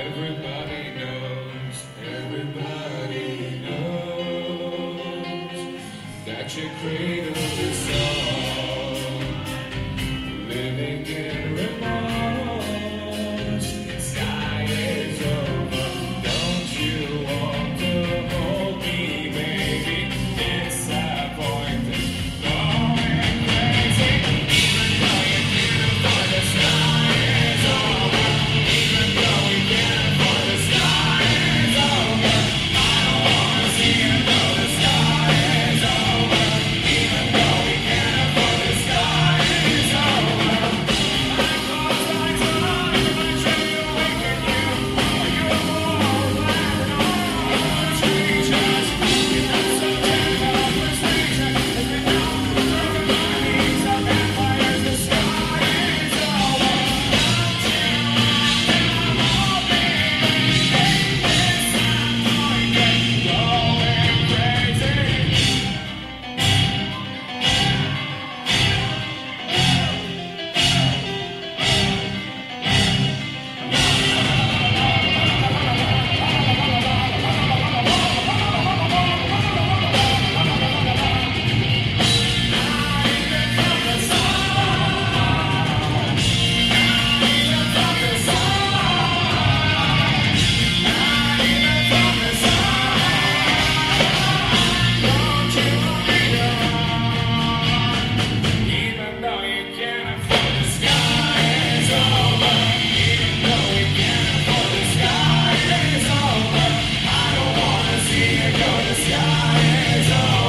Everybody knows, everybody knows that you cradle is is.